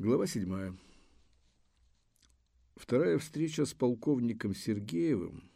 Глава 7. Вторая встреча с полковником Сергеевым,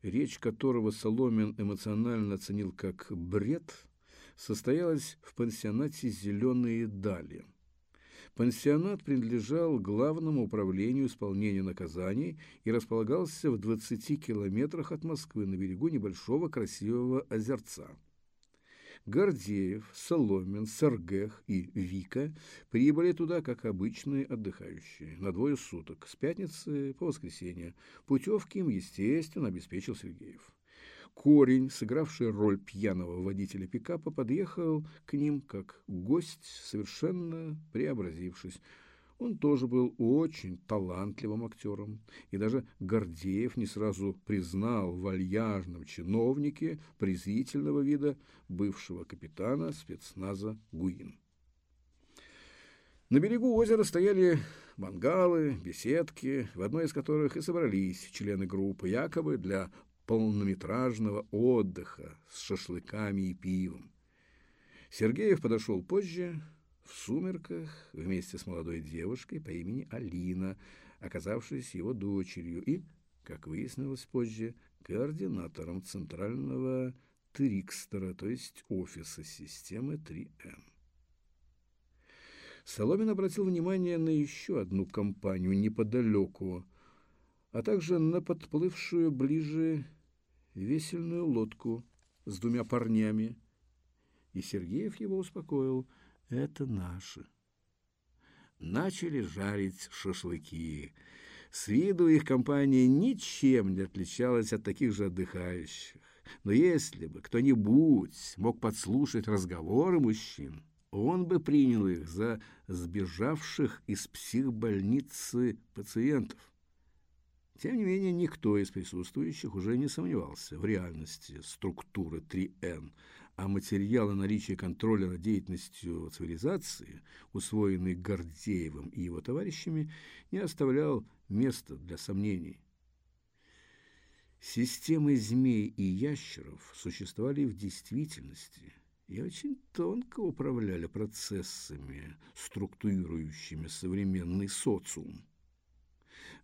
речь которого Соломин эмоционально оценил как бред, состоялась в пансионате «Зеленые дали». Пансионат принадлежал главному управлению исполнения наказаний и располагался в 20 километрах от Москвы на берегу небольшого красивого озерца. Гордеев, Соломин, Саргех и Вика прибыли туда, как обычные отдыхающие, на двое суток, с пятницы по воскресенье. Путевки им, естественно, обеспечил Сергеев. Корень, сыгравший роль пьяного водителя пикапа, подъехал к ним как гость, совершенно преобразившись. Он тоже был очень талантливым актером, и даже Гордеев не сразу признал в вальяжном чиновнике презрительного вида бывшего капитана спецназа Гуин. На берегу озера стояли мангалы, беседки, в одной из которых и собрались члены группы, якобы для полнометражного отдыха с шашлыками и пивом. Сергеев подошел позже, в сумерках вместе с молодой девушкой по имени Алина, оказавшейся его дочерью и, как выяснилось позже, координатором центрального Трикстера, то есть офиса системы 3М. Соломин обратил внимание на еще одну компанию неподалеку, а также на подплывшую ближе весельную лодку с двумя парнями, и Сергеев его успокоил – это наши. Начали жарить шашлыки. С виду их компания ничем не отличалась от таких же отдыхающих. Но если бы кто-нибудь мог подслушать разговоры мужчин, он бы принял их за сбежавших из психбольницы пациентов. Тем не менее, никто из присутствующих уже не сомневался в реальности структуры 3Н, а материалы наличия контроля над деятельностью цивилизации, усвоенный Гордеевым и его товарищами, не оставлял места для сомнений. Системы змей и ящеров существовали в действительности и очень тонко управляли процессами, структурирующими современный социум.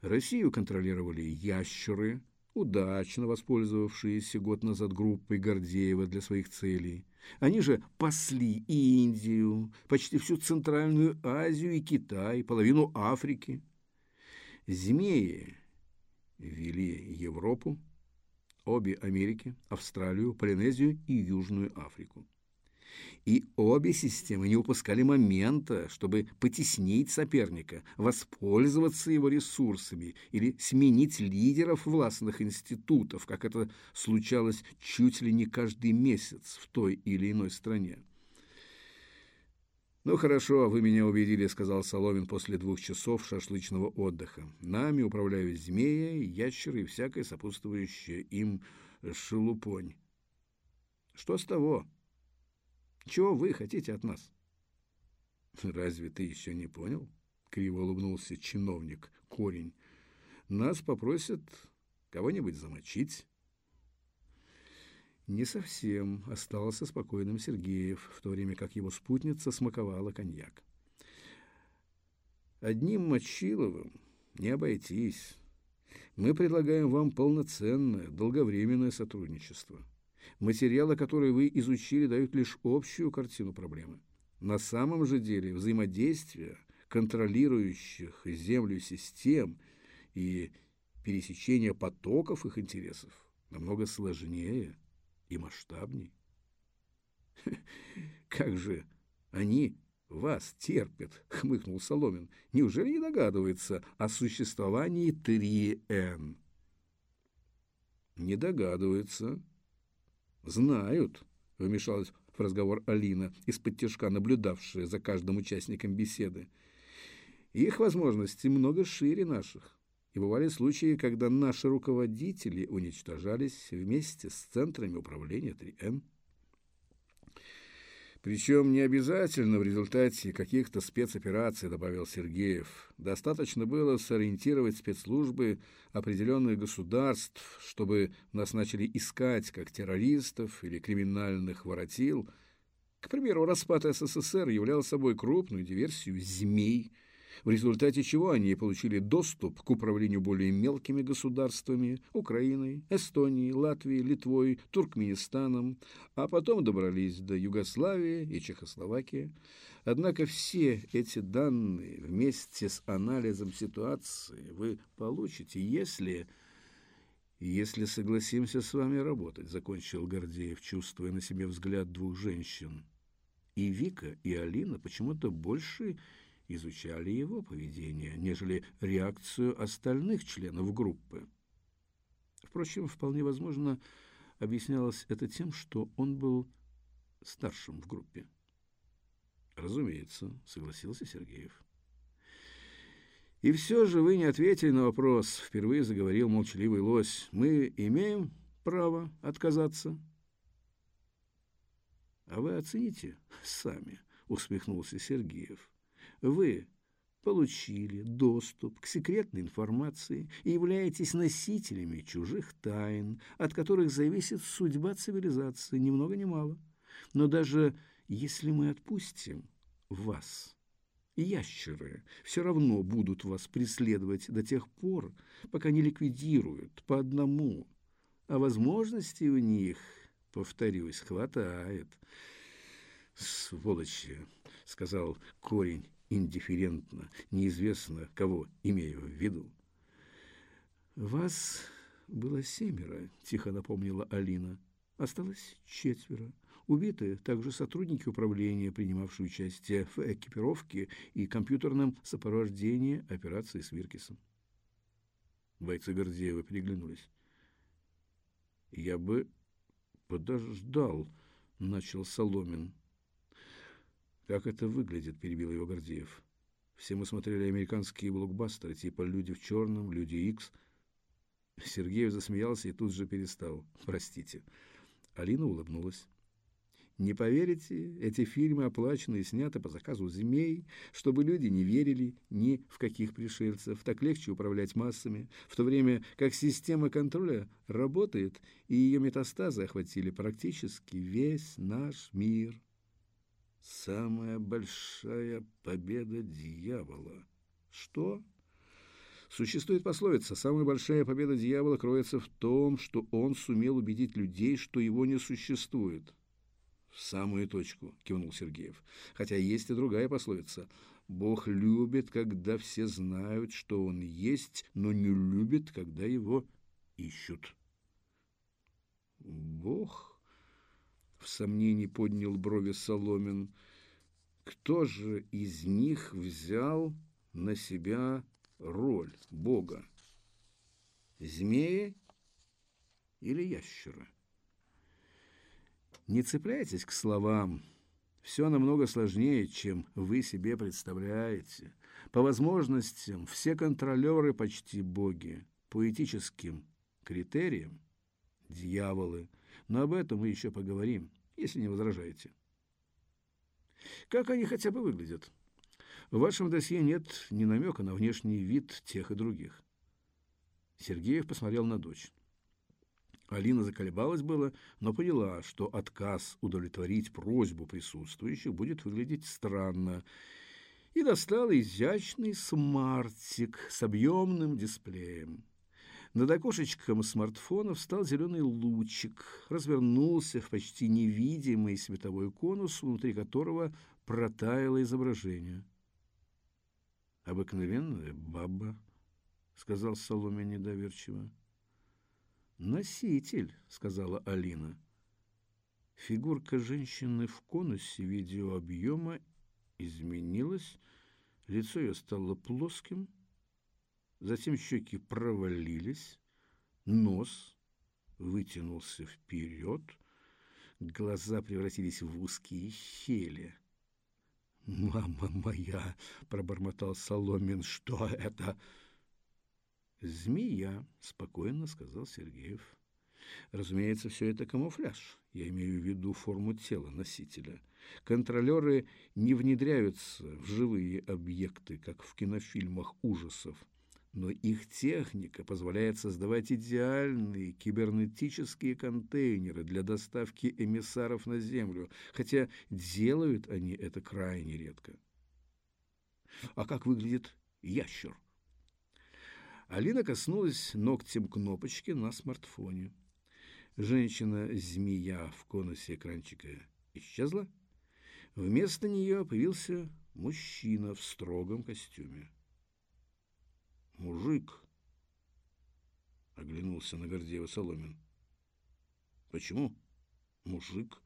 Россию контролировали ящеры, удачно воспользовавшиеся год назад группой Гордеева для своих целей. Они же пасли Индию, почти всю Центральную Азию и Китай, половину Африки. Змеи вели Европу, обе Америки, Австралию, Полинезию и Южную Африку. И обе системы не упускали момента, чтобы потеснить соперника, воспользоваться его ресурсами или сменить лидеров властных институтов, как это случалось чуть ли не каждый месяц в той или иной стране. «Ну хорошо, вы меня убедили», — сказал Соломин после двух часов шашлычного отдыха. «Нами управляют змеи, ящеры и всякое сопутствующее им шелупонь». «Что с того?» Чего вы хотите от нас? Разве ты еще не понял? Криво улыбнулся чиновник, корень. Нас попросят кого-нибудь замочить. Не совсем остался спокойным Сергеев, в то время как его спутница смаковала коньяк. Одним Мочиловым не обойтись. Мы предлагаем вам полноценное, долговременное сотрудничество. Материалы, которые вы изучили, дают лишь общую картину проблемы. На самом же деле взаимодействие контролирующих землю систем и пересечение потоков их интересов намного сложнее и масштабней. «Как же они вас терпят?» — хмыкнул Соломин. «Неужели не догадывается о существовании 3Н?» «Не догадывается», «Знают», — вмешалась в разговор Алина, из-под тяжка наблюдавшая за каждым участником беседы. «Их возможности много шире наших, и бывали случаи, когда наши руководители уничтожались вместе с центрами управления 3Н». Причем не обязательно в результате каких-то спецопераций, добавил Сергеев. Достаточно было сориентировать спецслужбы определенных государств, чтобы нас начали искать как террористов или криминальных воротил. К примеру, распад СССР являл собой крупную диверсию змей. В результате чего они получили доступ к управлению более мелкими государствами – Украиной, Эстонией, Латвией, Литвой, Туркменистаном, а потом добрались до Югославии и Чехословакии. Однако все эти данные вместе с анализом ситуации вы получите, если «Если согласимся с вами работать», – закончил Гордеев, чувствуя на себе взгляд двух женщин. И Вика, и Алина почему-то больше изучали его поведение, нежели реакцию остальных членов группы. Впрочем, вполне возможно, объяснялось это тем, что он был старшим в группе. «Разумеется», – согласился Сергеев. И все же вы не ответили на вопрос, впервые заговорил молчаливый лось. Мы имеем право отказаться? А вы оцените сами, усмехнулся Сергеев. Вы получили доступ к секретной информации и являетесь носителями чужих тайн, от которых зависит судьба цивилизации, ни много ни мало. Но даже если мы отпустим вас, ящеры все равно будут вас преследовать до тех пор, пока не ликвидируют по одному. А возможностей у них, повторюсь, хватает. «Сволочи!» — сказал корень индифферентно, неизвестно, кого имею в виду. «Вас было семеро», — тихо напомнила Алина. «Осталось четверо. Убиты также сотрудники управления, принимавшие участие в экипировке и компьютерном сопровождении операции с Виркисом. Бойцы Гордеева переглянулись. «Я бы подождал», — начал Соломин. «Как это выглядит?» – перебил его Гордеев. «Все мы смотрели американские блокбастеры, типа «Люди в черном», «Люди Икс». Сергеев засмеялся и тут же перестал. «Простите». Алина улыбнулась. Не поверите, эти фильмы оплачены и сняты по заказу змей, чтобы люди не верили ни в каких пришельцев. Так легче управлять массами, в то время как система контроля работает, и ее метастазы охватили практически весь наш мир. Самая большая победа дьявола. Что? Существует пословица «Самая большая победа дьявола кроется в том, что он сумел убедить людей, что его не существует». «В самую точку», – кивнул Сергеев. «Хотя есть и другая пословица. Бог любит, когда все знают, что Он есть, но не любит, когда Его ищут». «Бог?» – в сомнении поднял брови Соломин. «Кто же из них взял на себя роль Бога? Змеи или ящера?» Не цепляйтесь к словам. Все намного сложнее, чем вы себе представляете. По возможностям все контролеры почти боги, по этическим критериям – дьяволы. Но об этом мы еще поговорим, если не возражаете. Как они хотя бы выглядят? В вашем досье нет ни намека на внешний вид тех и других. Сергеев посмотрел на дочь. Алина заколебалась было, но поняла, что отказ удовлетворить просьбу присутствующих будет выглядеть странно, и достала изящный смартик с объемным дисплеем. Над окошечком смартфона встал зеленый лучик, развернулся в почти невидимый световой конус, внутри которого протаяло изображение. «Обыкновенная баба», — сказал Соломе недоверчиво. «Носитель», — сказала Алина. Фигурка женщины в конусе видеообъема изменилась, лицо ее стало плоским, затем щеки провалились, нос вытянулся вперед, глаза превратились в узкие щели. «Мама моя!» — пробормотал Соломин. «Что это?» «Змея», — спокойно сказал Сергеев. Разумеется, все это камуфляж. Я имею в виду форму тела носителя. Контролеры не внедряются в живые объекты, как в кинофильмах ужасов. Но их техника позволяет создавать идеальные кибернетические контейнеры для доставки эмиссаров на Землю, хотя делают они это крайне редко. А как выглядит ящер? Алина коснулась ногтем кнопочки на смартфоне. Женщина-змея в конусе экранчика исчезла. Вместо нее появился мужчина в строгом костюме. «Мужик!» — оглянулся на Гордеева Соломин. «Почему мужик?»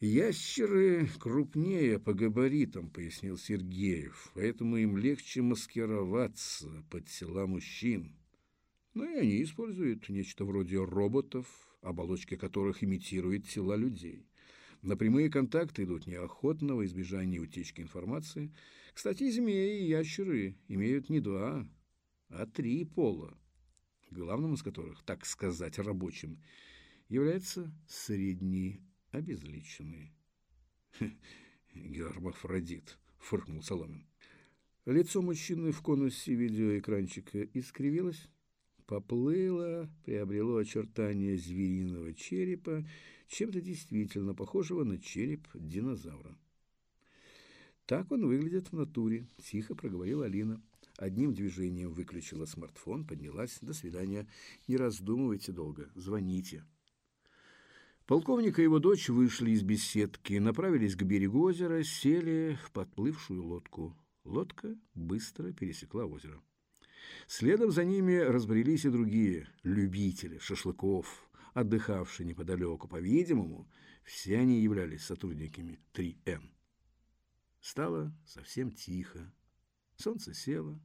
«Ящеры крупнее по габаритам», — пояснил Сергеев, «поэтому им легче маскироваться под тела мужчин. Но и они используют нечто вроде роботов, оболочки которых имитируют тела людей. На прямые контакты идут неохотно во избежание утечки информации. Кстати, змеи и ящеры имеют не два, а три пола, главным из которых, так сказать, рабочим, является средний обезличенный. Гермафродит, фыркнул Соломин. Лицо мужчины в конусе видеоэкранчика искривилось, поплыло, приобрело очертания звериного черепа, чем-то действительно похожего на череп динозавра. Так он выглядит в натуре, тихо проговорила Алина. Одним движением выключила смартфон, поднялась. До свидания. Не раздумывайте долго. Звоните. Полковник и его дочь вышли из беседки, направились к берегу озера, сели в подплывшую лодку. Лодка быстро пересекла озеро. Следом за ними разбрелись и другие любители шашлыков, отдыхавшие неподалеку. По-видимому, все они являлись сотрудниками 3М. Стало совсем тихо. Солнце село,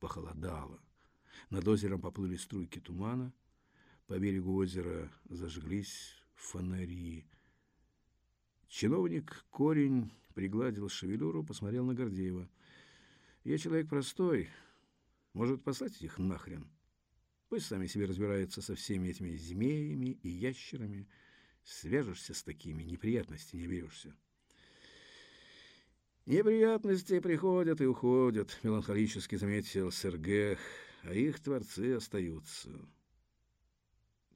похолодало. Над озером поплыли струйки тумана. По берегу озера зажглись фонари. Чиновник корень пригладил шевелюру, посмотрел на Гордеева. «Я человек простой. Может, послать их нахрен? Пусть сами себе разбираются со всеми этими змеями и ящерами. Свяжешься с такими, неприятностей не берешься». «Неприятности приходят и уходят», — меланхолически заметил Сергех, «а их творцы остаются».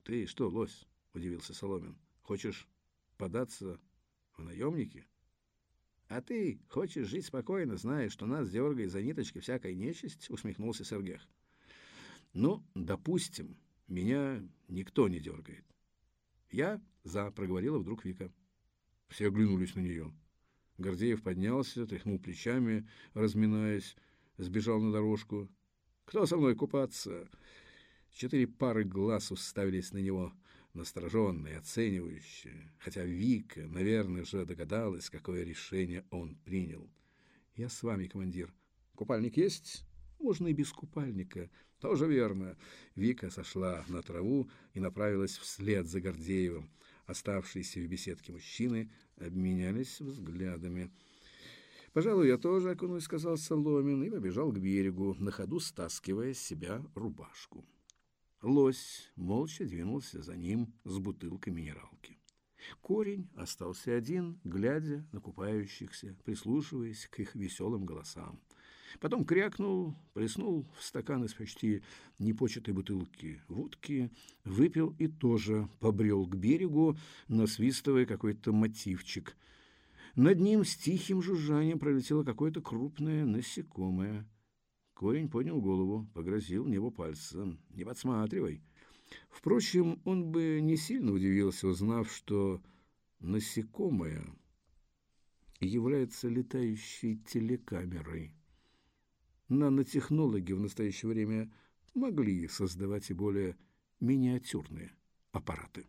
«Ты что, лось?» — удивился Соломин. «Хочешь податься в наемники?» «А ты хочешь жить спокойно, зная, что нас дергает за ниточки всякой нечисть?» — усмехнулся Сергех. «Ну, допустим, меня никто не дергает». «Я за», — проговорила вдруг Вика. Все оглянулись на нее. Гордеев поднялся, тряхнул плечами, разминаясь, сбежал на дорожку. «Кто со мной купаться?» Четыре пары глаз уставились на него — настороженная, оценивающая, хотя Вика, наверное, уже догадалась, какое решение он принял. «Я с вами, командир. Купальник есть?» «Можно и без купальника». «Тоже верно». Вика сошла на траву и направилась вслед за Гордеевым. Оставшиеся в беседке мужчины обменялись взглядами. «Пожалуй, я тоже окунусь», — сказал Соломин, и побежал к берегу, на ходу стаскивая с себя рубашку. Лось молча двинулся за ним с бутылкой минералки. Корень остался один, глядя на купающихся, прислушиваясь к их веселым голосам. Потом крякнул, плеснул в стакан из почти непочатой бутылки водки, выпил и тоже побрел к берегу, насвистывая какой-то мотивчик. Над ним с тихим жужжанием пролетело какое-то крупное насекомое — Корень поднял голову, погрозил небо пальцем. «Не подсматривай». Впрочем, он бы не сильно удивился, узнав, что насекомое является летающей телекамерой. Нанотехнологи в настоящее время могли создавать и более миниатюрные аппараты.